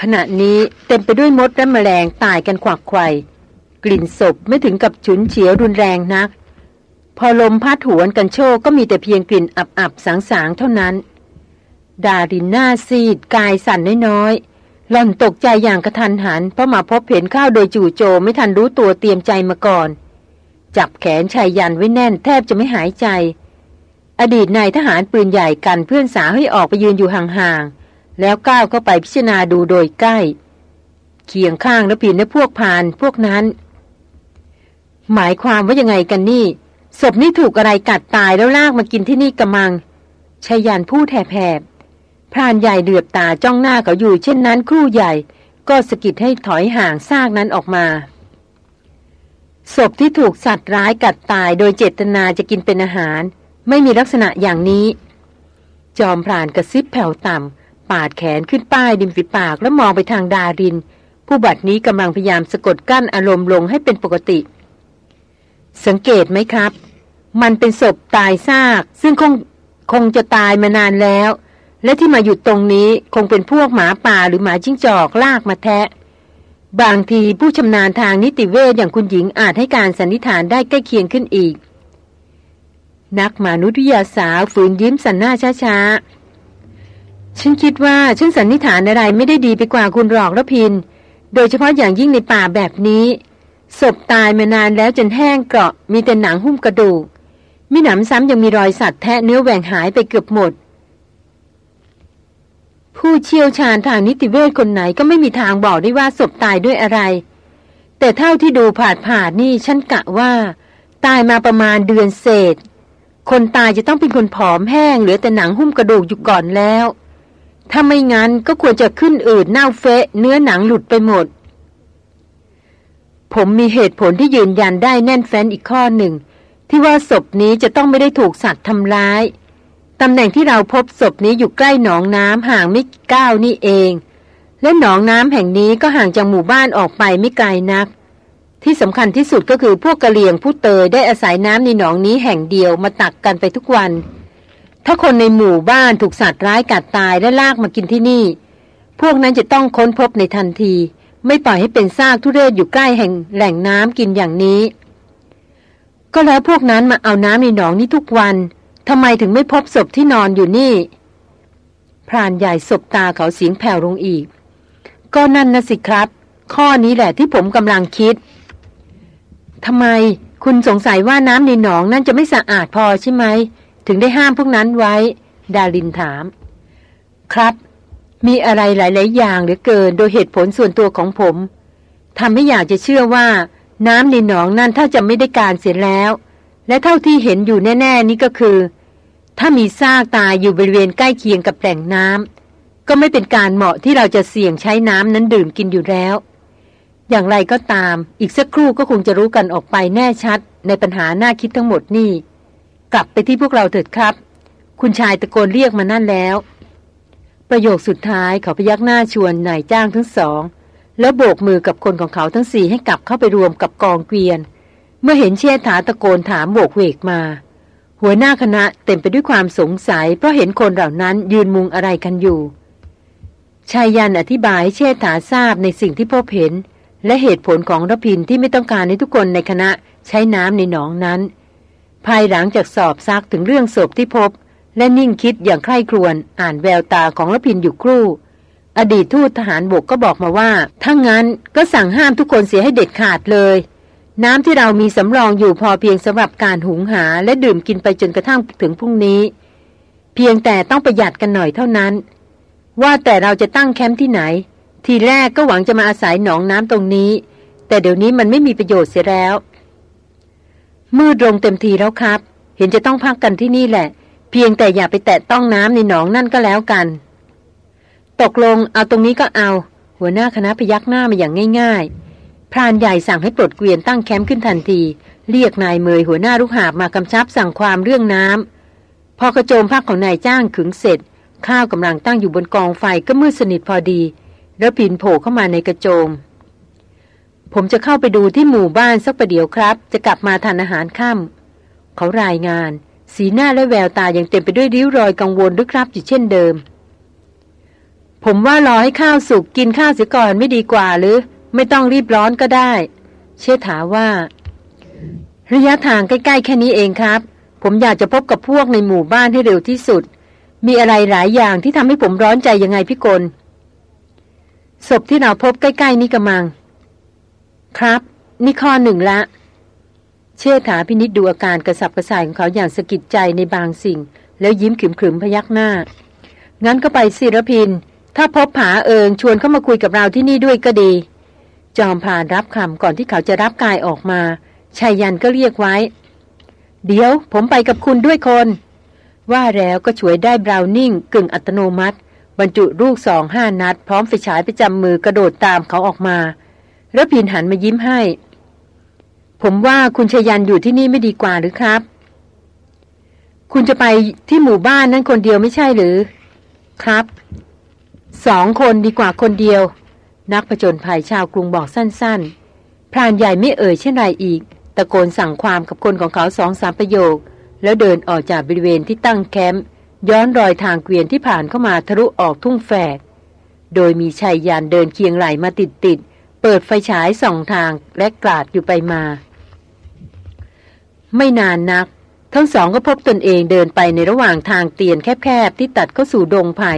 ขณะนี้เต็มไปด้วยมดและแมลงตายกันขวักไขว่กลิ่นศพไม่ถึงกับฉุนเฉียวรุนแรงนัก พอลมพัดหวนกันโชกก็มีแต่เพียงกลิ่นอับๆสางๆเท่านั้น ดารินหน้าซีด กายสั่นน้อยๆหล่อนตกใจอย่างกระทันหันเพราะมาพบเห็นข้าวโดยจู่โจมไม่ทันรู้ตัวเตรียมใจมาก่อน จับแขนชายยันไว้แน่นแทบจะไม่หายใจ อดีตนายทหารปืนใหญ่กันเพื่อนสาวให้ออกไปยืนอยู่ห่างๆ แล้วก้าวเข้าไปพิจารณาดูโดยใกล้ เคียงข้างแล้วปีนในพวกพานพวกนั้น หมายความว่ายังไงกันนี่ศพนี่ถูกอะไรกัดตายแล้วลากมากินที่นี่กระมังชายันพูดแผบพรานใหญ่เดือบตาจ้องหน้าเขาอยู่ เช่นนั้นครู่ใหญ่ ก็สกิดให้ถอยห่างซากนั้นออกมาศพที่ถูกสัตว์ร้ายกัดตายโดยเจตนาจะกินเป็นอาหาร ไม่มีลักษณะอย่างนี้ จอมพรานกระซิบแผ่วต่ำ ปาดแขนขึ้นป้ายดิมฝีปากแล้วมองไปทางดาริน ผู้บัดนี้กำลังพยายามสะกดกั้นอารมณ์ลงให้เป็นปกติ สังเกตไหมครับ มันเป็นศพตายซาก ซึ่งคงคงจะตายมานานแล้ว และที่มาหยุดตรงนี้คงเป็นพวกหมาป่าหรือหมาจิ้งจอกลากมาแทะ บางทีผู้ชำนาญทางนิติเวชอย่างคุณหญิงอาจให้การสันนิษฐานได้ใกล้เคียงขึ้นอีกนักมนุษยวิทยาสาวฝืนยิ้มสันหน้าช้าๆ ฉันคิดว่าฉันสันนิษฐานอะไรไม่ได้ดีไปกว่าคุณหรอกแล้วพิน โดยเฉพาะอย่างยิ่งในป่าแบบนี้ศพตายมานานแล้วจนแห้งเกราะ มีแต่หนังหุ้มกระดูกมิหนำซ้ำยังมีรอยสัตว์แทะเนื้อแหว่งหายไปเกือบหมด ผู้เชี่ยวชาญทางนิติเวชคนไหนก็ไม่มีทางบอกได้ว่าศพตายด้วยอะไร แต่เท่าที่ดูผาดผาดนี่ฉันกะว่า ตายมาประมาณเดือนเศษ คนตายจะต้องเป็นคนผอมแห้งเหลือแต่หนังหุ้มกระดูกอยู่ก่อนแล้ว ถ้าไม่งั้นก็ควรจะขึ้นอืดเน่าเฟะ เนื้อหนังหลุดไปหมด ผมมีเหตุผลที่ยืนยันได้แน่นแฟ้นอีกข้อหนึ่ง ที่ว่าศพนี้จะต้องไม่ได้ถูกสัตว์ทำร้ายตำแหน่งที่เราพบศพนี้อยู่ใกล้หนองน้ำห่างไม่ก้าวนี่เอง และหนองน้ำแห่งนี้ก็ห่างจากหมู่บ้านออกไปไม่ไกลนัก ที่สำคัญที่สุดก็คือพวกกะเหลี่ยงผู้เตยได้อาศัยน้ำในหนองนี้แห่งเดียวมาตักกันไปทุกวัน ถ้าคนในหมู่บ้านถูกสัตว์ร้ายกัดตายและลากมากินที่นี่ พวกนั้นจะต้องค้นพบในทันที ไม่ปล่อยให้เป็นซากทุเรศอยู่ใกล้แห่งแหล่งน้ำกินอย่างนี้ ก็แล้วพวกนั้นมาเอาน้ำในหนองนี้ทุกวันทำไมถึงไม่พบศพที่นอนอยู่นี่พรานใหญ่ศบตาเขาเสียงแผ่วลงอีก ก็นั่นนะสิครับ ข้อนี้แหละที่ผมกำลังคิดทำไมคุณสงสัยว่าน้ำในหนองนั่นจะไม่สะอาดพอใช่ไหม ถึงได้ห้ามพวกนั้นไว้ ดาลินถาม ครับ มีอะไรหลาย ๆ อย่างเหลือเกินโดยเหตุผลส่วนตัวของผมทำให้อยากจะเชื่อว่า น้ำในหนองนั่นถ้าจะไม่ได้การเสร็จแล้ว และเท่าที่เห็นอยู่แน่ ๆ นี่ก็คือ ถ้ามีซากตายอยู่บริเวณใกล้เคียงกับแหล่งน้ำก็ไม่เป็นการเหมาะที่เราจะเสี่ยงใช้น้ำนั้นดื่มกินอยู่แล้วอย่างไรก็ตาม อีกสักครู่ก็คงจะรู้กันออกไปแน่ชัด ในปัญหาหน้าคิดทั้งหมดนี่ กลับไปที่พวกเราเถิดครับ คุณชายตะโกนเรียกมานั่นแล้ว ประโยคสุดท้ายเขาพยักหน้าชวนนายจ้างทั้งสอง แล้วโบกมือกับคนของเขาทั้งสี่ให้กลับเข้าไปรวมกับกองเกวียน เมื่อเห็นเชษฐาตะโกนถามโบกเวกมา หัวหน้าคณะเต็มไปด้วยความสงสัย เพราะเห็นคนเหล่านั้นยืนมุงอะไรกันอยู่ชายยันอธิบายเชษฐาทราบในสิ่งที่พบเห็น และเหตุผลของรพินที่ไม่ต้องการให้ทุกคนในคณะใช้น้ำในหนองนั้น ภายหลังจากสอบซักถึงเรื่องศพที่พบ และนิ่งคิดอย่างใคร่ครวญอ่านแววตาของรพินอยู่ครู่ อดีตทูตทหารบกก็บอกมาว่า ถ้างั้นก็สั่งห้ามทุกคนเสียให้เด็ดขาดเลย น้ำที่เรามีสำรองอยู่พอเพียงสำหรับการหุงหาและดื่มกินไปจนกระทั่งถึงพรุ่งนี้ เพียงแต่ต้องประหยัดกันหน่อยเท่านั้น ว่าแต่เราจะตั้งแคมป์ที่ไหน ทีแรกก็หวังจะมาอาศัยหนองน้ำตรงนี้ แต่เดี๋ยวนี้มันไม่มีประโยชน์เสียแล้ว มืดลงเต็มทีแล้วครับ เห็นจะต้องพักกันที่นี่แหละ เพียงแต่อย่าไปแตะต้องน้ำในหนองนั่นก็แล้วกัน ตกลงเอาตรงนี้ก็เอา หัวหน้าคณะพยักหน้ามาอย่างง่าย ๆ พรานใหญ่สั่งให้ปลดเกวียนตั้งแคมป์ขึ้นทันที เรียกนายเมยหัวหน้าลูกหาบมากำชับสั่งความเรื่องน้ำพอกระโจมพักของนายจ้างขึงเสร็จ ข้าวกำลังตั้งอยู่บนกองไฟก็มืดสนิทพอดี แล้วผินโผล่เข้ามาในกระโจม ผมจะเข้าไปดูที่หมู่บ้านสักประเดี๋ยวครับ จะกลับมาทานอาหารค่ำเขารายงาน สีหน้าและแววตายังเต็มไปด้วยริ้วรอยกังวลด้วยครับอยู่เช่นเดิม ผมว่ารอให้ข้าวสุกกินข้าวเสียก่อนไม่ดีกว่าหรือ ไม่ต้องรีบร้อนก็ได้ เชษฐาว่า ระยะทางใกล้ๆแค่นี้เองครับ ผมอยากจะพบกับพวกในหมู่บ้านให้เร็วที่สุด มีอะไรหลายอย่างที่ทำให้ผมร้อนใจยังไงพี่กลศพที่เราพบใกล้ ๆ นี่กระมัง ครับ นี่ข้อหนึ่งละ เชษฐาพินิษดูอาการกระสับกระส่ายของเขาอย่างสะกิดใจในบางสิ่ง แล้วยิ้มขรึมๆพยักหน้า งั้นก็ไปสิรพิน ถ้าพบผาเอิงชวนเข้ามาคุยกับเราที่นี่ด้วยก็ดี จอมพานรับคำก่อนที่เขาจะรับกายออกมาชายยันก็เรียกไว้ เดี๋ยวผมไปกับคุณด้วยคน ว่าแล้วก็ช่วยได้บราวนิ่งกึ่งอัตโนมัติ บรรจุลูกสองห้านัด พร้อมไฟฉายประจำมือกระโดดตามเขาออกมา แล้วพินหันมายิ้มให้ ผมว่าคุณชยันอยู่ที่นี่ไม่ดีกว่าหรือครับ คุณจะไปที่หมู่บ้านนั้นคนเดียวไม่ใช่หรือ ครับสองคนดีกว่าคนเดียว นักผจญภัยชาวกรุงบอกสั้นๆ พรานใหญ่ไม่เอ่ยเช่นไรอีก ตะโกนสั่งความกับคนของเขาสองสามประโยค แล้วเดินออกจากบริเวณที่ตั้งแคมป์ย้อนรอยทางเกวียนที่ผ่านเข้ามาทะลุออกทุ่งแฝก โดยมีชายยานเดินเคียงไหลมาติดติด เปิดไฟฉายส่องทางและกลาดอยู่ไปมา ไม่นานนัก ทั้งสองก็พบตนเองเดินไปในระหว่างทางเตียนแคบๆที่ตัดเข้าสู่ดงไผ่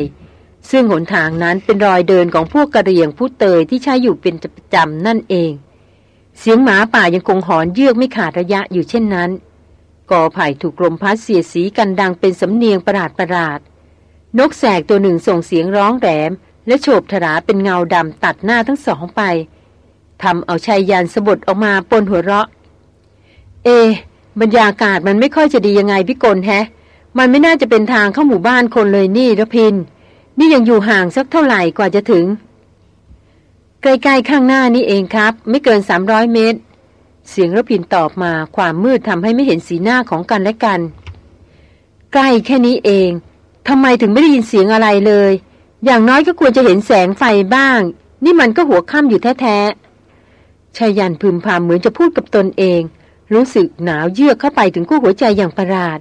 ซึ่งหนทางนั้นเป็นรอยเดินของพวกกระเรียงผู้เตยที่ใช้อยู่เป็นประจำนั่นเอง เสียงหมาป่ายังคงหอนเยือกไม่ขาดระยะอยู่เช่นนั้นกอไผ่ถูกลมพัดเสียสีกันดังเป็นสำเนียงประหลาดประหลาด นกแสกตัวหนึ่งส่งเสียงร้องแหลม และโฉบถราเป็นเงาดำตัดหน้าทั้งสองไปทำเอาชายยันสะบดออกมาปนหัวเราะ เอบรรยากาศมันไม่ค่อยจะดียังไงพี่กลแฮะ มันไม่น่าจะเป็นทางเข้าหมู่บ้านคนเลยนี่ระพิน นี่ยังอยู่ห่างสักเท่าไหร่กว่าจะถึง ใกล้ๆข้างหน้านี่เองครับ ไม่เกินสามร้อยเมตร เสียงระพินตอบมาความมืดทำให้ไม่เห็นสีหน้าของกันและกัน ใกล้แค่นี้เองทำไมถึงไม่ได้ยินเสียงอะไรเลย อย่างน้อยก็ควรจะเห็นแสงไฟบ้าง นี่มันก็หัวค่ำอยู่แท้ๆชายันพึมพำเหมือนจะพูดกับตนเอง รู้สึกหนาวเยือกเข้าไปถึงกู้หัวใจอย่างประหลาด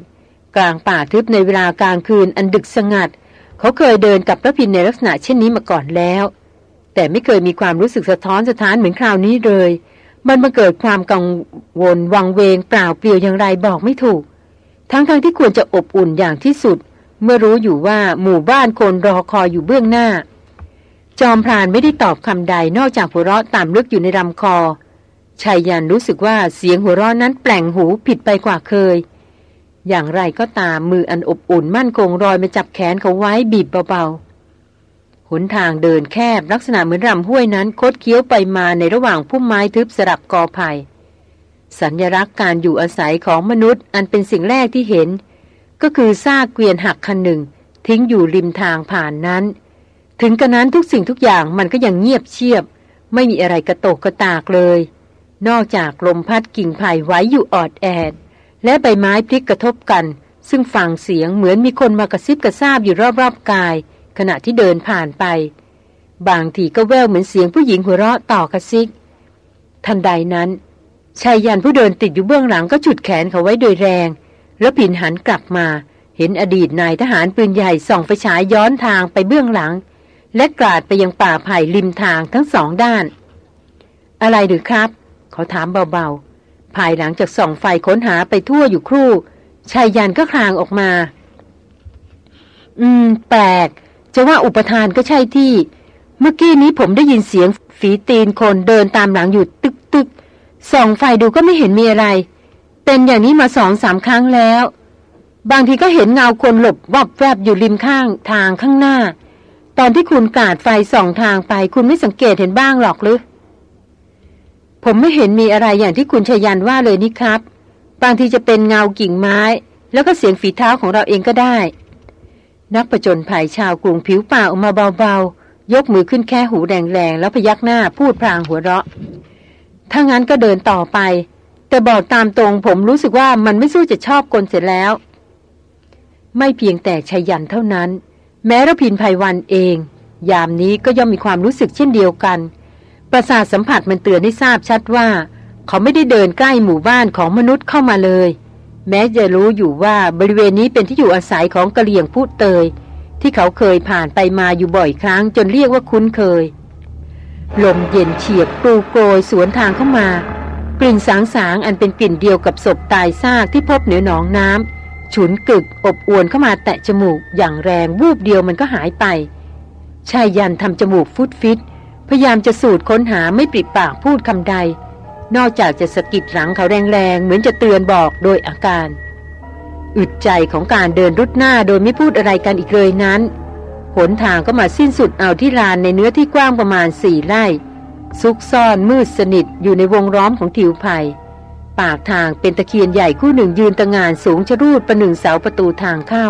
กลางป่าทึบในเวลากลางคืนอันดึกสงัด เขาเคยเดินกับพระพินในลักษณะเช่นนี้มาก่อนแล้ว แต่ไม่เคยมีความรู้สึกสะท้อนสะท้านเหมือนคราวนี้เลย มันมาเกิดความกังวลวังเวงเปล่าเปลี่ยวอย่างไรบอกไม่ถูก ทั้งๆทที่ควรจะอบอุ่นอย่างที่สุด เมื่อรู้อยู่ว่าหมู่บ้านคนรอคอยอยู่เบื้องหน้า จอมพรานไม่ได้ตอบคำใดนอกจากหัวเราะต่ำลึกอยู่ในลำคอชายยันรู้สึกว่าเสียงหัวเราะนั้นแปลงหูผิดไปกว่าเคย อย่างไรก็ตามมืออันอบอุ่นมั่นคงรอยมาจับแขนเขาไว้บีบเบาๆหนทางเดินแคบลักษณะเหมือนรำห้วยนั้นคดเคี้ยวไปมาในระหว่างพุ่มไม้ทึบสลับกอไผ่สัญลักษณ์การอยู่อาศัยของมนุษย์อันเป็นสิ่งแรกที่เห็น ก็คือซากเกวียนหักคันหนึ่ง ทิ้งอยู่ริมทางผ่านนั้น ถึงกระนั้นทุกสิ่งทุกอย่างมันก็ยังเงียบเชียบ ไม่มีอะไรกระโตกกระตากเลย นอกจากลมพัดกิ่งไผ่ไว้อยู่ออดแอด และใบไม้พลิกกระทบกัน ซึ่งฟังเสียงเหมือนมีคนมากระซิบกระซาบอยู่รอบๆกาย ขณะที่เดินผ่านไป บางทีก็แววเหมือนเสียงผู้หญิงหัวเราะต่อกระซิก ทันใดนั้นชายยันผู้เดินติดอยู่เบื้องหลังก็ฉุดแขนเขาไว้โดยแรง แล้วผินหันกลับมา เห็นอดีตนายทหารปืนใหญ่ส่องไฟฉายย้อนทางไปเบื้องหลัง และกราดไปยังป่าไผ่ริมทางทั้งสองด้าน อะไรหรือครับ เขาถามเบาๆ ภายหลังจากส่องไฟค้นหาไปทั่วอยู่ครู่ชายยันก็คลางออกมา อืม แปลก จะว่าอุปทานก็ใช่ที่ เมื่อกี้นี้ผมได้ยินเสียงฝีตีนคนเดินตามหลังอยู่ตึกตึกส่องไฟดูก็ไม่เห็นมีอะไร เป็นอย่างนี้มาสองสามครั้งแล้ว บางทีก็เห็นเงาคนหลบวับแวบอยู่ริมข้างทางข้างหน้า ตอนที่คุณกาดไฟส่องทางไป คุณไม่สังเกตเห็นบ้างหรอกหรือผมไม่เห็นมีอะไรอย่างที่คุณชยันว่าเลยนี่ครับ บางทีจะเป็นเงากิ่งไม้ แล้วก็เสียงฝีเท้าของเราเองก็ได้ นักประจนภัยชาวกรุงผิวป่าออกมาเบาๆ ยกมือขึ้นแค่หูแดงๆ แล้วพยักหน้าพูดพลางหัวเราะ ถ้างั้นก็เดินต่อไป แต่บอกตามตรงผมรู้สึกว่ามันไม่สู้จะชอบกลเสร็จแล้ว ไม่เพียงแต่ชายันเท่านั้น แม้ระพินภัยวันเอง ยามนี้ก็ย่อมมีความรู้สึกเช่นเดียวกัน ประสาทสัมผัสมันเตือนให้ทราบชัดว่า เขาไม่ได้เดินใกล้หมู่บ้านของมนุษย์เข้ามาเลย แม้จะรู้อยู่ว่าบริเวณนี้เป็นที่อยู่อาศัยของกะเหลี่ยงพูดเตย ที่เขาเคยผ่านไปมาอยู่บ่อยครั้ง จนเรียกว่าคุ้นเคยลมเย็นเฉียบปลูโกยสวนทางเข้ามา กลิ่นสางสางอันเป็นกลิ่นเดียวกับศพตายซากที่พบเหนือหนองน้ำฉุนกึกอบอวนเข้ามาแตะจมูกอย่างแรงวูบเดียวมันก็หายไปชายยันทำจมูกฟุดฟิตพยายามจะสูดค้นหาไม่ปิดปากพูดคำใด นอกจากจะสะกิดหลังเขาแรงๆ เหมือนจะเตือนบอกโดยอาการ อึดใจของการเดินรุดหน้าโดยไม่พูดอะไรกันอีกเลยนั้น หนทางก็มาสิ้นสุดเอาที่ลานในเนื้อที่กว้างประมาณสี่ไร่ ซุกซ่อนมืดสนิทอยู่ในวงล้อมของทิวไผ่ปากทางเป็นตะเคียนใหญ่คู่หนึ่งยืนตะงานสูงชะรูดประหนึ่งเสาประตูทางเข้า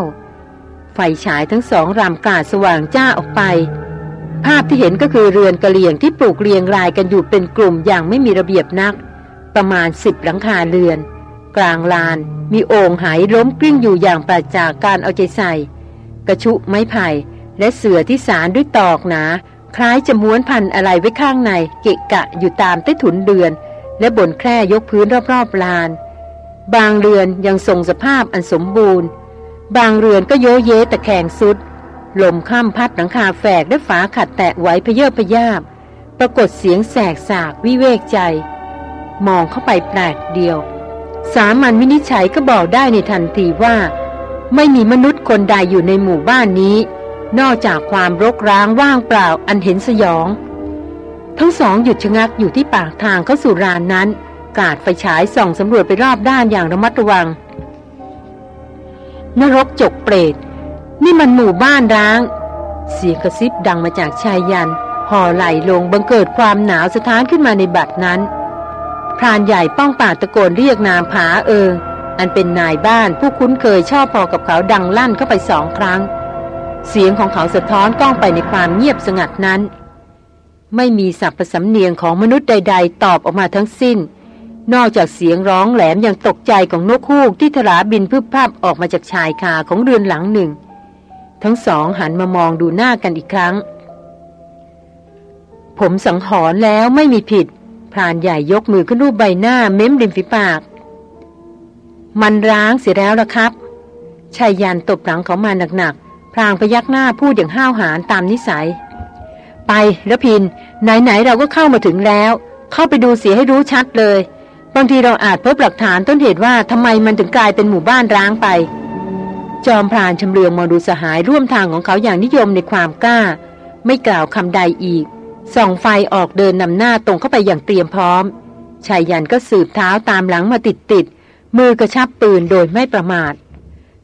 ไฟฉายทั้งสองรำกาดสว่างจ้าออกไป ภาพที่เห็นก็คือเรือนกระเลียงที่ปลูกเรียงรายกันอยู่เป็นกลุ่มอย่างไม่มีระเบียบนัก ประมาณสิบหลังคาเรือน กลางลาน มีโอ่งหายล้มกลิ้งอยู่อย่างปราจากการเอาใจใส่ กระชุไม้ไผ่และเสือที่สารด้วยตอกหนา คล้ายจะม้วนพันอะไรไว้ข้างในเกะกะอยู่ตามใต้ถุนเดือน และบนแคร่ยกพื้นรอบๆลาน บางเรือนยังทรงสภาพอันสมบูรณ์ บางเรือนก็โยเยตะแคงสุด ลมข้ามพัดหลังคาแฝกด้วยฝาขัดแตะไว้พเยอพยาบ ปรากฏเสียงแสกสากวิเวกใจ มองเข้าไปแปลกเดียว สามัญวินิจฉัยก็บอกได้ในทันทีว่า ไม่มีมนุษย์คนใดอยู่ในหมู่บ้านนี้ นอกจากความรกร้างว่างเปล่าอันเห็นสยอง ทั้งสองหยุดชะงักอยู่ที่ปากทางเข้าสู่รานนั้น กาดไฟฉายส่องสำรวจไปรอบด้านอย่างระมัดระวัง นรกจกเปรต นี่มันหมู่บ้านร้าง เสียงกระซิบดังมาจากชายยันห่อไหลลงบังเกิดความหนาวสะท้านขึ้นมาในบัดนั้น พรานใหญ่ป้องปากตะโกนเรียกนามผาเอิงอันเป็นนายบ้านผู้คุ้นเคยชอบพอกับเขาดังลั่นเข้าไปสองครั้ง เสียงของเขาสะท้อนกล้องไปในความเงียบสงัดนั้น ไม่มีสับประสำเนียงของมนุษย์ใด ๆ ตอบออกมาทั้งสิ้น นอกจากเสียงร้องแหลมอย่างตกใจของนกฮูกที่ถลาบินพึบภาพออกมาจากชายคาของเรือนหลังหนึ่ง ทั้งสองหันมามองดูหน้ากันอีกครั้ง ผมสังหรณ์แล้วไม่มีผิดพรานใหญ่ยกมือขึ้นรูปใบหน้าเม้มริมฝีปาก มันร้างเสียแล้วละครับชายยันตบหลังเขามาหนัก พรางพยักหน้าพูดอย่างห้าวหาญตามนิสัย ไปแล้วพิน ไหนๆเราก็เข้ามาถึงแล้ว เข้าไปดูเสียให้รู้ชัดเลย บางทีเราอาจพบหลักฐานต้นเหตุว่าทำไมมันถึงกลายเป็นหมู่บ้านร้างไป จอมพรานชำเลืองมองดูสหายร่วมทางของเขาอย่างนิยมในความกล้า ไม่กล่าวคำใดอีกส่องไฟออกเดินนำหน้าตรงเข้าไปอย่างเตรียมพร้อมชายยันก็สืบเท้าตามหลังมาติดติดมือกระชับปืนโดยไม่ประมาท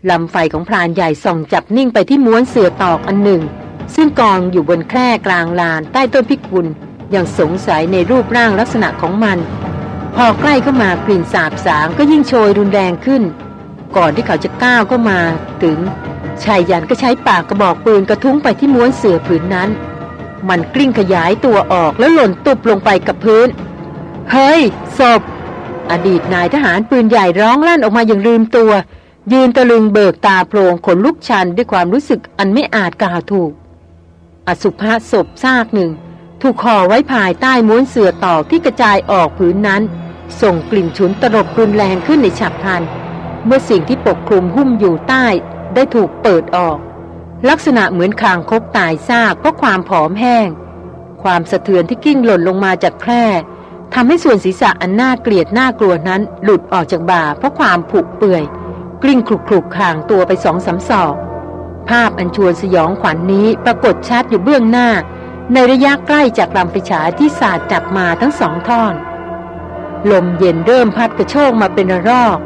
ลำไฟของพรานใหญ่ส่องจับนิ่งไปที่ม้วนเสือตอกอันหนึ่ง ซึ่งกองอยู่บนแคร่กลางลานใต้ต้นพิกุลอย่างสงสัยในรูปร่างลักษณะของมัน พอใกล้เข้ามากลิ่นสาบสางก็ยิ่งโชยรุนแรงขึ้น ก่อนที่เขาจะก้าวเข้ามา ถึงชายยันก็ใช้ปากกระบอกปืนกระทุ้งไปที่ม้วนเสือผืนนั้น มันกลิ้งขยายตัวออกแล้วหล่นตุบลงไปกับพื้น เฮ้ยศพอดีตนายทหารปืนใหญ่ร้องลั่นออกมาอย่างลืมตัว ยืนตะลึงเบิกตาโพลงขนลุกชันด้วยความรู้สึกอันไม่อาจกล่าวถูก อสุภาศพซากหนึ่ง ถูกห่อไว้ภายใต้ม้วนเสือตอกที่กระจายออกผืนนั้น ส่งกลิ่นฉุนตลบรุนแรงขึ้นในฉับพลัน เมื่อสิ่งที่ปกคลุมหุ้มอยู่ใต้ได้ถูกเปิดออก ลักษณะเหมือนคางคกตายซากเพราะความผอมแห้ง ความสะเทือนที่กิ้งหล่นลงมาจากแคร่ทำให้ส่วนศีรษะอันน่าเกลียดน่ากลัวนั้นหลุดออกจากบ่าเพราะความผุเปื่อย กลิ้งคลุกคลุกข่างตัวไปสองสาศอกภาพอันชวนสยองขวัญนนี้ปรากฏชัดอยู่เบื้องหน้า ในระยะใกล้จากลำไฟฉายที่สาดจับมาทั้งสองท่อน ลมเย็นเริ่มพัดกระโชกมาเป็นระลอก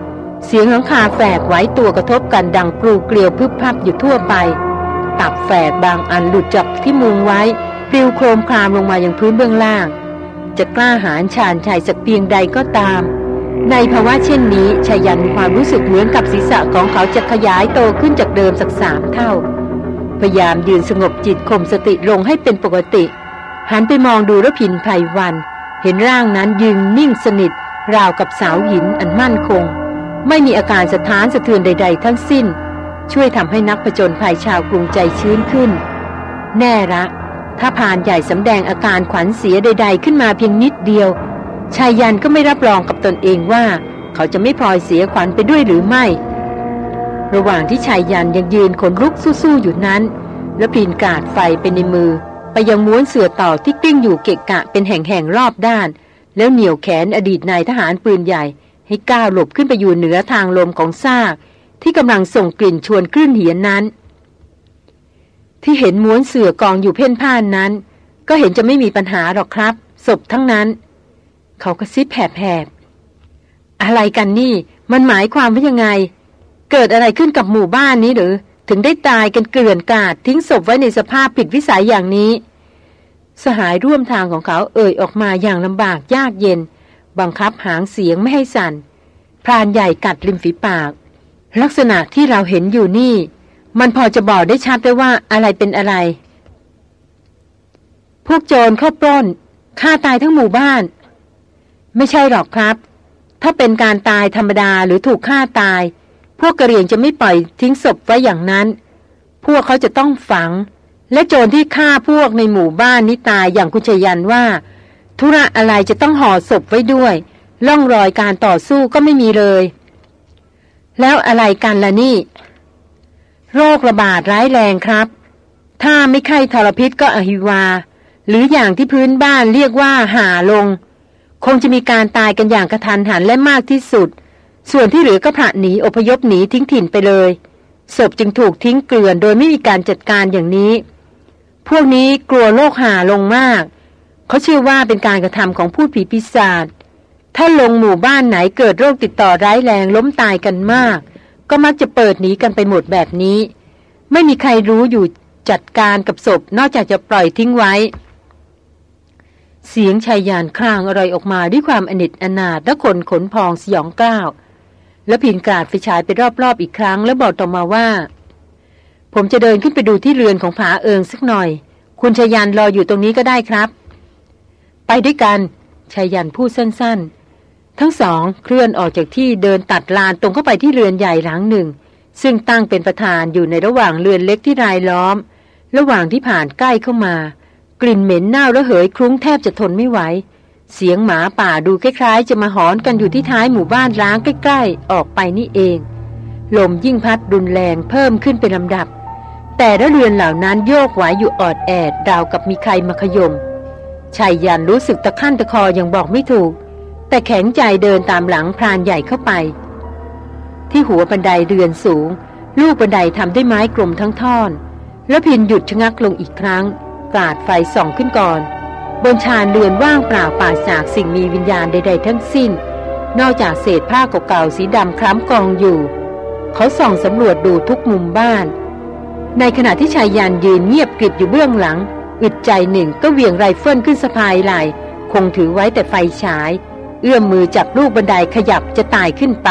เสียงของคาแฝกไว้ตัวกระทบกันดังกรูเกลียวพึบพับอยู่ทั่วไป ตับแฝกบางอันหลุดจากที่มุงไว้ปลิวโครมคลามลงมาอย่างพื้นเบื้องล่าง จะกล้าหาญชาญชัยสักเพียงใดก็ตาม ในภาวะเช่นนี้ชายันความรู้สึกเหมือนกับศีรษะของเขาจะขยายโตขึ้นจากเดิมสักสามเท่า พยายามยืนสงบจิตข่มสติลงให้เป็นปกติ หันไปมองดูรพินไพรวัน เห็นร่างนั้นยืนนิ่งสนิท ราวกับสาวหินอันมั่นคง ไม่มีอาการสะท้านสะเทือนใด ๆ ทั้งสิ้น ช่วยทำให้นักผจญภัยชาวกรุงใจชื้นขึ้น แน่ละถ้าผ่านใหญ่สำแดงอาการขวัญเสียใด ๆ ขึ้นมาเพียงนิดเดียว ชายยันก็ไม่รับรองกับตนเองว่า เขาจะไม่พลอยเสียขวัญไปด้วยหรือไม่ ระหว่างที่ชายยันยังยืนขนลุกสู้ๆอยู่นั้น แล้วปีนกาดไฟไปในมือ ไปยังม้วนเสือต่อที่กลิ้งอยู่เกะกะเป็นแห่งๆรอบด้าน แล้วเหนี่ยวแขนอดีตนายทหารปืนใหญ่ ให้ก้าวหลบขึ้นไปอยู่เหนือทางลมของซากที่กำลังส่งกลิ่นชวนคลื่นเหียนนั้น ที่เห็นม้วนเสือกองอยู่เพ่นพ่านนั้น ก็เห็นจะไม่มีปัญหาหรอกครับศพทั้งนั้น เขาก็ซิบแผบๆอะไรกันนี่ มันหมายความว่ายังไง เกิดอะไรขึ้นกับหมู่บ้านนี้หรือ ถึงได้ตายกันเกลื่อนกาดทิ้งศพไว้ในสภาพผิดวิสัยอย่างนี้ สหายร่วมทางของเขาเอ่ยออกมาอย่างลำบากยากเย็น บังคับหางเสียงไม่ให้สัน่นพรานใหญ่กัดริมฝีปาก ลักษณะที่เราเห็นอยู่นี่ มันพอจะบอกได้ชัดได้ว่าอะไรเป็นอะไร พวกโจรเข้าปล้นฆ่าตายทั้งหมู่บ้าน ไม่ใช่หรอกครับ ถ้าเป็นการตายธรรมดาหรือถูกฆ่าตาย พวกกระเรียงจะไม่ปล่อยทิ้งศพไว้อย่างนั้น พวกเขาจะต้องฝัง และโจรที่ฆ่าพวกในหมู่บ้านนี้ตายอย่างคุณชยันว่า ธุระอะไรจะต้องห่อศพไว้ด้วยล่องรอยการต่อสู้ก็ไม่มีเลย แล้วอะไรกันล่ะนี่ โรคระบาดร้ายแรงครับ ถ้าไม่ไข้ทรพิษก็อหิวา หรืออย่างที่พื้นบ้านเรียกว่าหาลง คงจะมีการตายกันอย่างกระทันหันและมากที่สุด ส่วนที่เหลือก็ผ่าหนีอพยพหนีทิ้งถิ่นไปเลยศพจึงถูกทิ้งเกลื่อนโดยไม่มีการจัดการอย่างนี้ พวกนี้กลัวโรคหาลงมาก เขาเชื่อว่าเป็นการกระทำของผู้ผีปีศาจ ถ้าลงหมู่บ้านไหนเกิดโรคติดต่อร้ายแรงล้มตายกันมาก ก็มักจะเปิดหนีกันไปหมดแบบนี้ ไม่มีใครรู้อยู่จัดการกับศพนอกจากจะปล่อยทิ้งไว้ เสียงชายยานครางอะไรออกมาด้วยความอนิจอนาถและคนขนพองสยองกล้าว แล้วพินกาดไฟฉายไปรอบๆอีกครั้ง แล้วบอกต่อมาว่า ผมจะเดินขึ้นไปดูที่เรือนของผาเอิงสักหน่อย คุณชายยานรออยู่ตรงนี้ก็ได้ครับ ไปด้วยกันชายยันพูดสั้นๆ ทั้งสองเคลื่อนออกจากที่เดินตัดลานตรงเข้าไปที่เรือนใหญ่หลังหนึ่ง ซึ่งตั้งเป็นประธานอยู่ในระหว่างเรือนเล็กที่รายล้อม ระหว่างที่ผ่านใกล้เข้ามา กลิ่นเหม็นเน่าระเหยคลุ้งแทบจะทนไม่ไหว เสียงหมาป่าดูคล้ายๆ จะมาหอนกันอยู่ที่ท้ายหมู่บ้านร้างใกล้ๆ ออกไปนี่เอง ลมยิ่งพัดรุนแรงเพิ่มขึ้นเป็นลำดับ แต่ละเรือนเหล่านั้นโยกไหวอยู่ออดแอดราวกับมีใครมาขยมชายยันรู้สึกตะขั้นตะคออย่างบอกไม่ถูก แต่แข็งใจเดินตามหลังพรานใหญ่เข้าไป ที่หัวบันไดเรือนสูง ลูกบันไดทำด้วยไม้กลมทั้งท่อน แล้วพินหยุดชะงักลงอีกครั้ง กาดไฟส่องขึ้นก่อน บนชานเรือนว่างเปล่าป่าจากสิ่งมีวิญญาณใดๆทั้งสิ้น นอกจากเศษผ้าเก่าๆสีดำคล้ำกองอยู่ เขาส่องสำรวจดูทุกมุมบ้าน ในขณะที่ชายยานยืนเงียบกริบอยู่เบื้องหลัง อึดใจหนึ่งก็เวียงไรเฟิลขึ้นสะพายไหลคงถือไว้แต่ไฟฉาย เอื้อมมือจับลูกบันไดขยับจะตายขึ้นไป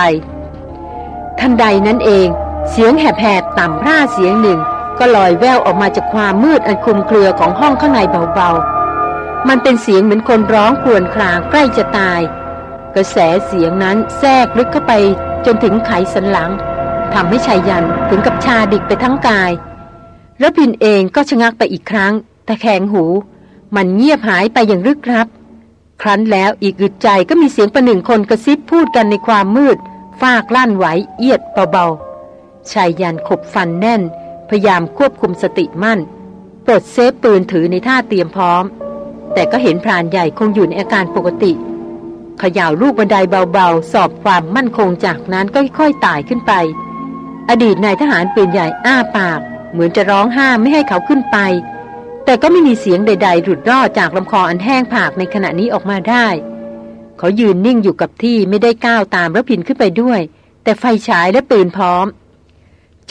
ทันใดนั้นเอง เสียงแหบๆต่ำร่าเสียงหนึ่ง ก็ลอยแววออกมาจากความมืดอันคลุมเครือของห้องข้างในเบาๆ มันเป็นเสียงเหมือนคนร้องครวญครางใกล้จะตาย กระแสเสียงนั้นแทรกลึกเข้าไปจนถึงไขสันหลังทำให้ชายยันถึงกับชาดิกไปทั้งกาย แล้วพินเองก็ชะงักไปอีกครั้งแต่แขงหู มันเงียบหายไปอย่างรึกรับ ครั้นแล้วอีกอึดใจก็มีเสียงประหนึ่งคนกระซิบพูดกันในความมืด ฟากลั่นไหวเอียดเบาๆชายยันขบฟันแน่น พยายามควบคุมสติมั่น ปลดเซฟปืนถือในท่าเตรียมพร้อม แต่ก็เห็นพรานใหญ่คงอยู่ในอาการปกติขย่าลูกบันไดเบาๆ สอบความมั่นคงจากนั้นก็ค่อยๆไต่ขึ้นไป อดีตนายทหารปืนใหญ่อ้าปาก เหมือนจะร้องห้ามไม่ให้เขาขึ้นไป แต่ก็ไม่มีเสียงใด ๆ หลุดรอดจากลำคออันแห้งผากในขณะนี้ออกมาได้ เขายืนนิ่งอยู่กับที่ไม่ได้ก้าวตามระพินขึ้นไปด้วย แต่ไฟฉายและปืนพร้อม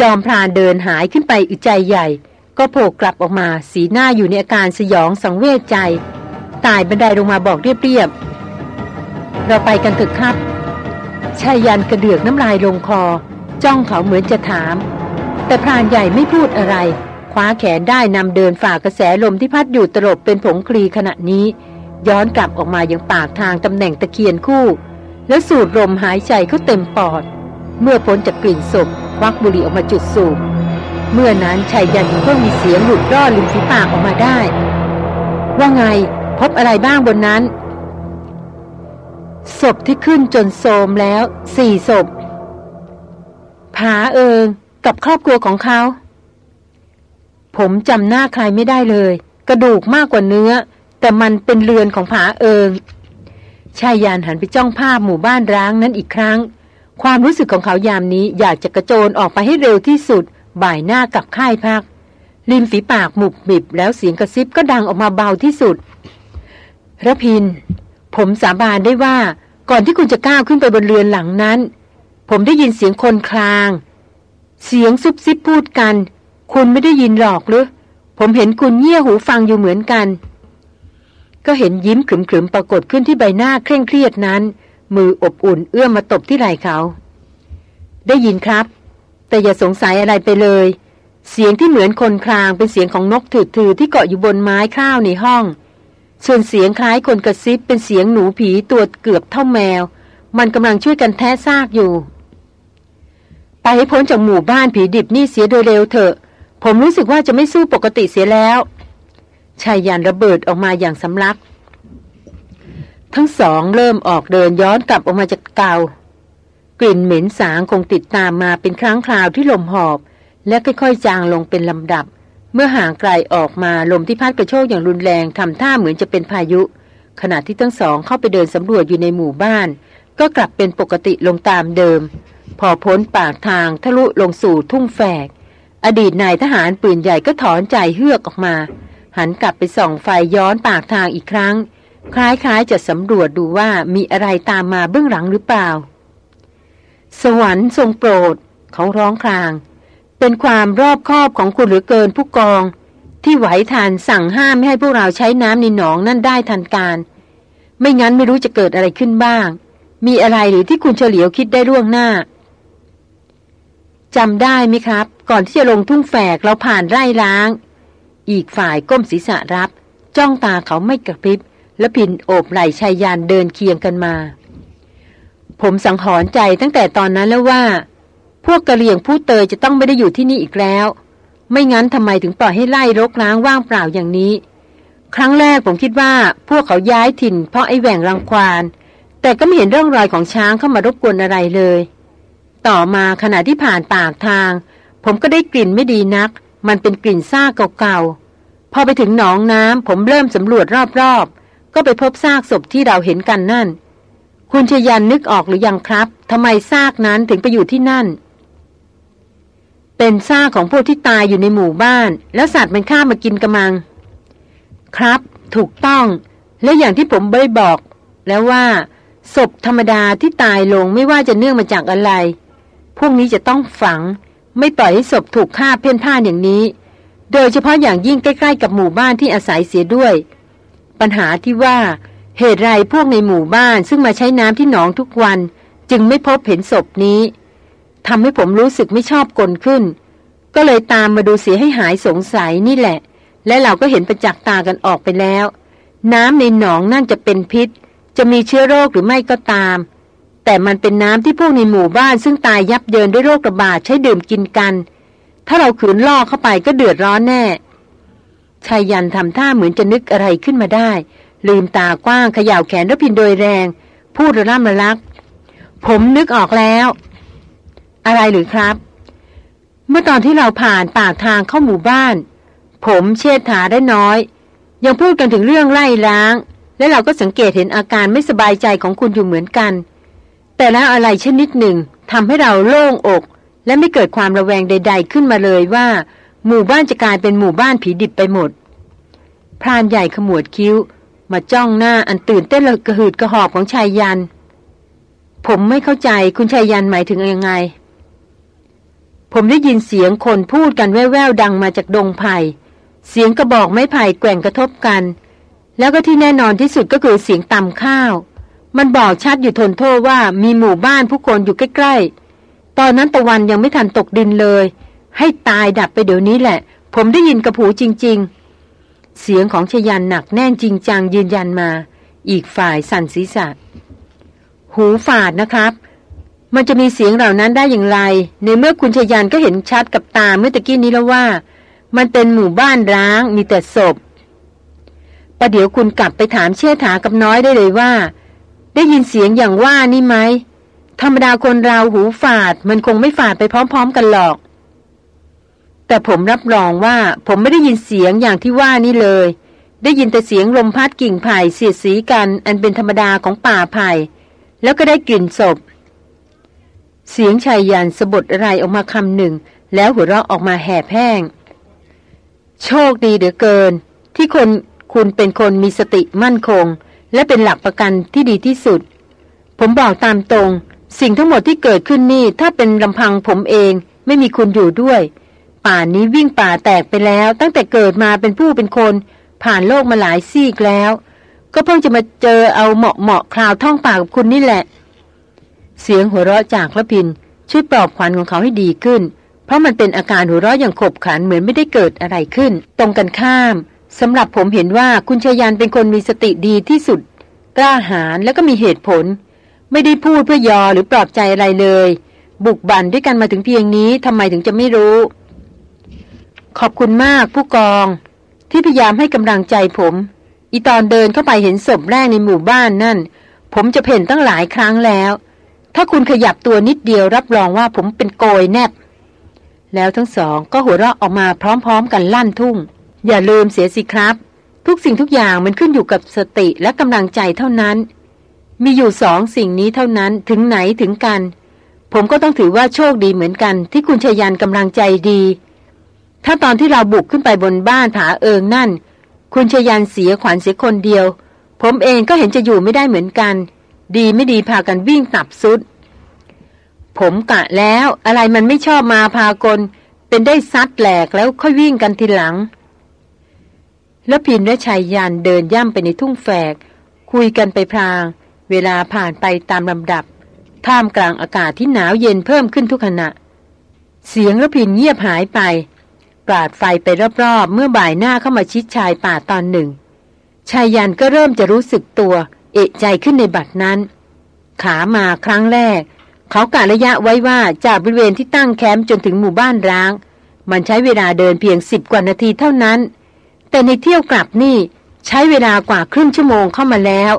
จอมพรานเดินหายขึ้นไปอึใจใหญ่ ก็โผล่กลับออกมาสีหน้าอยู่ในอาการสยองสังเวชใจ ตายบันไดลงมาบอกเรียบๆเราไปกันเถอะครับชายยันกระเดือกน้ำลายลงคอ จ้องเขาเหมือนจะถาม แต่พรานใหญ่ไม่พูดอะไร คว้าแขนได้นำเดินฝ่ากระแสลมที่พัดอยู่ตลบเป็นผงคลีขณะนี้ ย้อนกลับออกมาอยังปากทางตำแหน่งตะเคียนคู่ แล้วสูดลมหายใจเขาเต็มปอด เมื่อพ้นจากกลิ่นศพ วักบุหรี่ออกมาจุดสูบเมื่อนั้นชายยันก็มีเสียงหลุดรอดลิมฝีปากออกมาได้ ว่าไงพบอะไรบ้างบนนั้น ศพที่ขึ้นจนโทมแล้วสี่ศพผาเอิงกับครอบครัวของเขา ผมจำหน้าใครไม่ได้เลย กระดูกมากกว่าเนื้อ แต่มันเป็นเรือนของผาเอิงชายยานหันไปจ้องภาพหมู่บ้านร้างนั้นอีกครั้ง ความรู้สึกของเขายามนี้อยากจะกระโจนออกไปให้เร็วที่สุด บ่ายหน้ากับค่ายพัก ริมฝีปากหมุบบิบ แล้วเสียงกระซิบก็ดังออกมาเบาที่สุดระพิน ผมสาบานได้ว่า ก่อนที่คุณจะก้าวขึ้นไปบนเรือนหลังนั้น ผมได้ยินเสียงคนคลาง เสียงซุบซิบพูดกัน คุณไม่ได้ยินหรอกหรือ ผมเห็นคุณเงี่ยหูฟังอยู่เหมือนกัน ก็เห็นยิ้มขรึมๆปรากฏขึ้นที่ใบหน้าเคร่งเครียดนั้น มืออบอุ่นเอื้อมมาตบที่ไหล่เขา ได้ยินครับ แต่อย่าสงสัยอะไรไปเลย เสียงที่เหมือนคนคลางเป็นเสียงของนกถือๆที่เกาะอยู่บนไม้ข้าวในห้อง ส่วนเสียงคล้ายคนกระซิบเป็นเสียงหนูผีตัวเกือบเท่าแมว มันกำลังช่วยกันแท้ซากอยู่ ไปให้พ้นจากหมู่บ้านผีดิบนี่เสียโดยเร็วเถอะ ผมรู้สึกว่าจะไม่สู้ปกติเสียแล้วชายยันระเบิดออกมาอย่างสำลัก ทั้งสองเริ่มออกเดินย้อนกลับออกมาจากเกากลิ่นเหม็นสางคงติดตามมาเป็นครั้งคราวที่ลมหอบ และค่อยๆจางลงเป็นลำดับ เมื่อห่างไกลออกมาลมที่พัดกระโชกอย่างรุนแรงทำท่าเหมือนจะเป็นพายุ ขณะที่ทั้งสองเข้าไปเดินสำรวจอยู่ในหมู่บ้าน ก็กลับเป็นปกติลงตามเดิม พอพ้นปากทางทะลุลงสู่ทุ่งแฝก อดีตนายทหารปืนใหญ่ก็ถอนใจเฮือกออกมา หันกลับไปส่องไฟย้อนปากทางอีกครั้ง คล้ายๆจะสำรวจดูว่ามีอะไรตามมาเบื้องหลังหรือเปล่า สวรรค์ทรงโปรดเขาร้องคราง เป็นความรอบคอบของคุณหรือเกินผู้กอง ที่ไหวทานสั่งห้ามไม่ให้พวกเราใช้น้ำในหนองนั่นได้ทันการ ไม่งั้นไม่รู้จะเกิดอะไรขึ้นบ้าง มีอะไรหรือที่คุณเฉลียวคิดได้ล่วงหน้าจำได้ไหมครับ ก่อนที่จะลงทุ่งแฝกเราผ่านไร่ล้าง อีกฝ่ายก้มศีรษะรับ จ้องตาเขาไม่กระพริบ และพินโอบไหล่ชายยานเดินเคียงกันมา ผมสังหรณ์ใจตั้งแต่ตอนนั้นแล้วว่า พวกกะเหลี่ยงผู้เตยจะต้องไม่ได้อยู่ที่นี่อีกแล้ว ไม่งั้นทำไมถึงปล่อยให้ไล่รกร้างว่างเปล่าอย่างนี้ ครั้งแรกผมคิดว่าพวกเขาย้ายถิ่น เพราะไอ้แหว่งรังควานแต่ก็ไม่เห็นร่องรอยของช้างเข้ามารบกวนอะไรเลย ต่อมาขณะที่ผ่านปากทาง ผมก็ได้กลิ่นไม่ดีนัก มันเป็นกลิ่นซ่าเก่าๆ พอไปถึงหนองน้ำผมเริ่มสำรวจรอบๆ ก็ไปพบซากศพที่เราเห็นกันนั่น คุณชยันนึกออกหรือยังครับทำไมซากนั้นถึงไปอยู่ที่นั่น เป็นซากของพวกที่ตายอยู่ในหมู่บ้าน แล้วสัตว์มันฆ่ามากินกระมัง ครับ ถูกต้อง และอย่างที่ผมได้บอก แล้วว่าศพธรรมดาที่ตายลงไม่ว่าจะเนื่องมาจากอะไร พวกนี้จะต้องฝัง ไม่ปล่อยให้ศพถูกฆ่าเพ่นพ่านอย่างนี้ โดยเฉพาะอย่างยิ่งใกล้ ๆ กับหมู่บ้านที่อาศัยเสียด้วย ปัญหาที่ว่า เหตุไรพวกในหมู่บ้านซึ่งมาใช้น้ำที่หนองทุกวัน จึงไม่พบเห็นศพนี้ทำให้ผมรู้สึกไม่ชอบกลขึ้น ก็เลยตามมาดูเสียให้หายสงสัยนี่แหละ และเราก็เห็นประจักษ์ตากันออกไปแล้ว น้ำในหนองนั่นจะเป็นพิษ จะมีเชื้อโรคหรือไม่ก็ตาม แต่มันเป็นน้ำที่พวกในหมู่บ้านซึ่งตายยับเยินด้วยโรคระบาดใช้ดื่มกินกัน ถ้าเราขืนล่อเข้าไปก็เดือดร้อนแน่ ชายยันทำท่าเหมือนจะนึกอะไรขึ้นมาได้ ลืมตากว้างเขย่าแขนรพินโดยแรง พูดระล่ำระลัก ผมนึกออกแล้ว อะไรหรือครับ เมื่อตอนที่เราผ่านปากทางเข้าหมู่บ้าน ผมเชิดถาได้น้อย ยังพูดกันถึงเรื่องไล่ล้าง และเราก็สังเกตเห็นอาการไม่สบายใจของคุณอยู่เหมือนกัน แต่แล้วอะไรชนิดหนึ่งทำให้เราโล่งอก และไม่เกิดความระแวงใด ๆ ขึ้นมาเลยว่า หมู่บ้านจะกลายเป็นหมู่บ้านผีดิบไปหมด พรานใหญ่ขมวดคิ้ว มาจ้องหน้าอันตื่นเต้นระกระหืดกระหอบของชายยัน ผมไม่เข้าใจคุณชายยันหมายถึงยังไง ผมได้ยินเสียงคนพูดกันแว่วๆดังมาจากดงไผ่เสียงกระบอกไม้ไผ่แกว่งกระทบกัน แล้วก็ที่แน่นอนที่สุดก็คือเสียงตำข้าว มันบอกชัดอยู่ทนโทษว่ามีหมู่บ้านผู้คนอยู่ใกล้ๆ ตอนนั้นตะวันยังไม่ทันตกดินเลย ให้ตายดับไปเดี๋ยวนี้แหละ ผมได้ยินกระผูจริง ๆ เสียงของชยันหนักแน่นจริงจังยืนยันมา อีกฝ่ายสั่นศีรษะ หูฝาดนะครับ มันจะมีเสียงเหล่านั้นได้อย่างไร ในเมื่อคุณชยันก็เห็นชัดกับตาเมื่อตะกี้นี้แล้วว่า มันเป็นหมู่บ้านร้างมีแต่ศพประเดี๋ยวคุณกลับไปถามเชี่ยถากับน้อยได้เลยว่า ได้ยินเสียงอย่างว่านี่ไหมธรรมดาคนเราหูฝาดมันคงไม่ฝาดไปพร้อม ๆ กันหรอก แต่ผมรับรองว่าผมไม่ได้ยินเสียงอย่างที่ว่านี่เลย ได้ยินแต่เสียงลมพัดกิ่งไผ่เสียดสีกันอันเป็นธรรมดาของป่าไผ่แล้วก็ได้กลิ่นศพ เสียงชายยันสะบดอะไรออกมาคำหนึ่ง แล้วหัวเราะออกมาแห่แห้ง โชคดีเหลือเกิน ที่คนคุณเป็นคนมีสติมั่นคง และเป็นหลักประกันที่ดีที่สุด ผมบอกตามตรง สิ่งทั้งหมดที่เกิดขึ้นนี่ถ้าเป็นลำพังผมเองไม่มีคุณอยู่ด้วย ป่านนี้วิ่งป่าแตกไปแล้ว ตั้งแต่เกิดมาเป็นผู้เป็นคน ผ่านโลกมาหลายซีกแล้ว ก็เพิ่งจะมาเจอเอาเหมาะเหมาะคราวท่องป่ากับคุณนี่แหละ เสียงหัวเราะจากละพินช่วยปลอบขวัญของเขาให้ดีขึ้น เพราะมันเป็นอาการหัวเราะอย่างขบขันเหมือนไม่ได้เกิดอะไรขึ้น ตรงกันข้ามสำหรับผมเห็นว่าคุณชยันเป็นคนมีสติดีที่สุด กล้าหาญและก็มีเหตุผล ไม่ได้พูดเพื่อยอหรือปลอบใจอะไรเลย บุกบันด้วยกันมาถึงเพียงนี้ทำไมถึงจะไม่รู้ ขอบคุณมากผู้กอง ที่พยายามให้กำลังใจผม อีตอนเดินเข้าไปเห็นศพแรกในหมู่บ้านนั่น ผมจะเพ่นตั้งหลายครั้งแล้ว ถ้าคุณขยับตัวนิดเดียวรับรองว่าผมเป็นโกยแนบแล้วทั้งสองก็หัวเราะออกมาพร้อมๆกันลั่นทุ่ง อย่าลืมเสียสิครับ ทุกสิ่งทุกอย่างมันขึ้นอยู่กับสติและกำลังใจเท่านั้น มีอยู่สองสิ่งนี้เท่านั้นถึงไหนถึงกัน ผมก็ต้องถือว่าโชคดีเหมือนกัน ที่คุณชยันกำลังใจดี ถ้าตอนที่เราบุกขึ้นไปบนบ้านผาเอิงนั่น คุณชยันเสียขวัญเสียคนเดียว ผมเองก็เห็นจะอยู่ไม่ได้เหมือนกัน ดีไม่ดีพากันวิ่งตับสุด ผมกะแล้วอะไรมันไม่ชอบมาพากล เป็นได้ซัดแหลกแล้วค่อยวิ่งกันทีหลัง แล้วพินและชายยานเดินย่ำไปในทุ่งแฝก คุยกันไปพราง เวลาผ่านไปตามลำดับ ท่ามกลางอากาศที่หนาวเย็นเพิ่มขึ้นทุกขณะ เสียงระพินเงียบหายไป ปราดไฟไปรอบๆ เมื่อบ่ายหน้าเข้ามาชิดชายป่าตอนหนึ่ง ชายยันก็เริ่มจะรู้สึกตัว เอะใจขึ้นในบัดนั้น ขามาครั้งแรก เขากะระยะไว้ว่าจากบริเวณที่ตั้งแคมป์จนถึงหมู่บ้านร้าง มันใช้เวลาเดินเพียงสิบกว่านาทีเท่านั้น แต่ในเที่ยวกลับนี่ใช้เวลากว่าครึ่งชั่วโมงเข้ามาแล้ว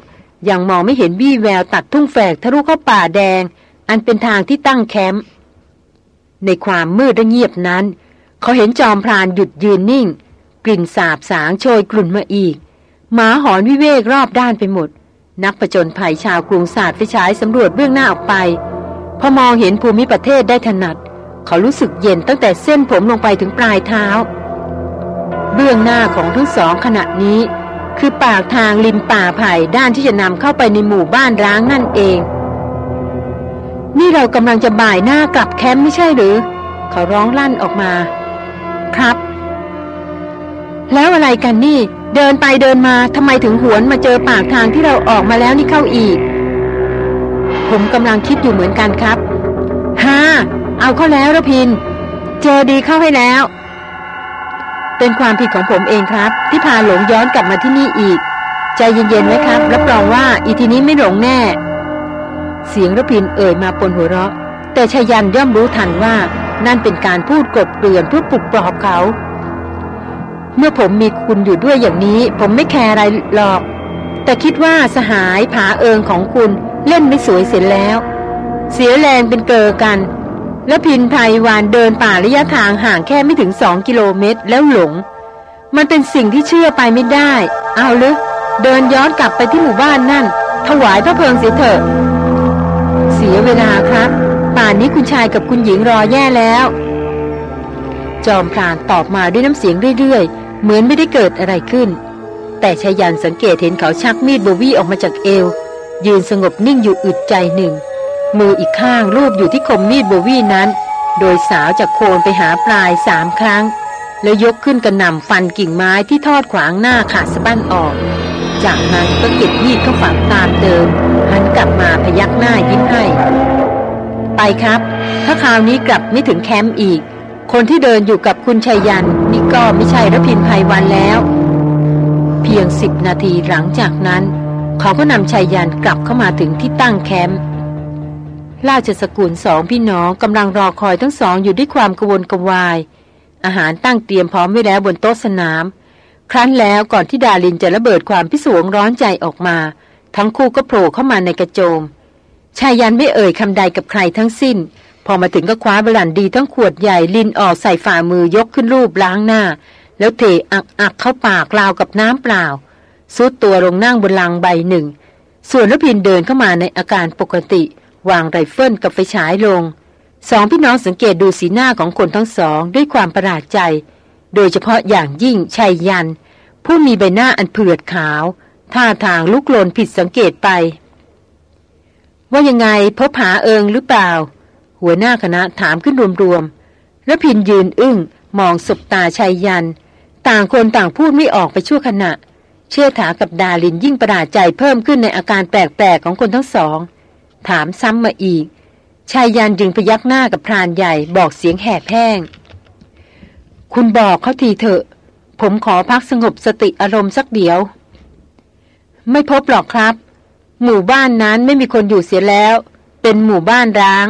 ยังมองไม่เห็นบี้แววตัดทุ่งแฝกทะลุเข้าป่าแดง อันเป็นทางที่ตั้งแคมป์ในความมืดและเงียบนั้น เขาเห็นจอมพรานหยุดยืนนิ่ง กลิ่นสาบสางโชยกลุ่นมาอีก หมาหอนวิเวกรอบด้านไปหมด นักประจนภัยชาวกรุงศาสตร์ไฟฉายสำรวจเบื้องหน้าออกไป พอมองเห็นภูมิประเทศได้ถนัด เขารู้สึกเย็นตั้งแต่เส้นผมลงไปถึงปลายเท้า เบื้องหน้าของทั้งสองขณะนี้ คือปากทางริมป่าไผ่ด้านที่จะนำเข้าไปในหมู่บ้านร้างนั่นเอง นี่เรากำลังจะบ่ายหน้ากลับแคมป์ไม่ใช่หรือ เขาร้องลั่นออกมา ครับ แล้วอะไรกันนี่ เดินไปเดินมาทำไมถึงหวนมาเจอปากทางที่เราออกมาแล้วนี่เข้าอีก ผมกำลังคิดอยู่เหมือนกันครับฮ่าเอาเข้าแล้วระพิน เจอดีเข้าให้แล้ว เป็นความผิดของผมเองครับ ที่พาหลงย้อนกลับมาที่นี่อีก ใจเย็นๆไว้ครับ รับรองว่าอีทีนี้ไม่หลงแน่ เสียงระพินเอ่ยมาปนหัวเราะ แต่ชายันย่อมรู้ทันว่านั่นเป็นการพูดกบเกลื่อนเพื่อปลุกปลอบเขา เมื่อผมมีคุณอยู่ด้วยอย่างนี้ ผมไม่แคร์อะไรหรอก แต่คิดว่าสหายผาเอิงของคุณเล่นไม่สวยเสร็จแล้ว เสียแรงเป็นเกอกัน แล้วพินไพรวานเดินป่าระยะทางห่างแค่ไม่ถึงสองกิโลเมตรแล้วหลง มันเป็นสิ่งที่เชื่อไปไม่ได้ เอาเลยเดินย้อนกลับไปที่หมู่บ้านนั่น ถวายพระเพลิงเสียเถอะ เสียเวลาครับ ป่านนี้คุณชายกับคุณหญิงรอแย่แล้ว จอมพรานตอบมาด้วยน้ำเสียงเรื่อยๆ เหมือนไม่ได้เกิดอะไรขึ้น แต่ชายันสังเกตเห็นเขาชักมีดโบวี่ออกมาจากเอว ยืนสงบนิ่งอยู่อึดใจหนึ่ง มืออีกข้างรูปอยู่ที่คมมีดโบวี่นั้น โดยสาวจากโคนไปหาปลายสามครั้ง แล้วยกขึ้นกระหน่ำฟันกิ่งไม้ที่ทอดขวางหน้าขาดสะบั้นออกจากนั้นก็เก็บมีดเข้าฝังตามเดิมหันกลับมาพยักหน้ายิ้มให้ ไปครับ ถ้าคราวนี้กลับไม่ถึงแคมป์อีก คนที่เดินอยู่กับคุณชัยยันนี่ก็ไม่ใช่รพินภัยวันแล้ว เพียงสิบนาทีหลังจากนั้น เขาก็นำชัยยันกลับเข้ามาถึงที่ตั้งแคมป์ราชสกุลสองพี่น้องกำลังรอคอยทั้งสองอยู่ด้วยความกวนกวาย อาหารตั้งเตรียมพร้อมไว้แล้วบนโต๊ะสนาม ครั้นแล้วก่อนที่ดาลินจะระเบิดความพิศวงร้อนใจออกมา ทั้งคู่ก็โผล่เข้ามาในกระโจม ชายยันไม่เอ่ยคำใดกับใครทั้งสิ้น พอมาถึงก็คว้าบรันดีทั้งขวดใหญ่รินออกใส่ฝ่ามือยกขึ้นลูบล้างหน้า แล้วเทอักอักเข้าปากราวกับน้ำเปล่า ทรุดตัวลงนั่งบนลังใบหนึ่ง ส่วนรพินเดินเข้ามาในอาการปกติ วางไรเฟิลกับไฟฉายลง สองพี่น้องสังเกตดูสีหน้าของคนทั้งสองด้วยความประหลาดใจ โดยเฉพาะอย่างยิ่งไชยยันต์ ผู้มีใบหน้าอันเผือดขาวท่าทางลุกลนผิดสังเกตไป ว่ายังไงพบหาเอิงหรือเปล่า หัวหน้าคณะถามขึ้นรวมๆแล้วพินยืนอึ้ง มองสบตาชัยยัน ต่างคนต่างพูดไม่ออกไปชั่วขณะ เชื่อถากับดาลินยิ่งประหลาดใจเพิ่มขึ้นในอาการแปลกๆของคนทั้งสอง ถามซ้ำมาอีก ชายยันจึงพยักหน้ากับพรานใหญ่บอกเสียงแหบแห้ง คุณบอกเขาทีเถอะ ผมขอพักสงบสติอารมณ์สักเดียว ไม่พบหรอกครับ หมู่บ้านนั้นไม่มีคนอยู่เสียแล้ว เป็นหมู่บ้านร้าง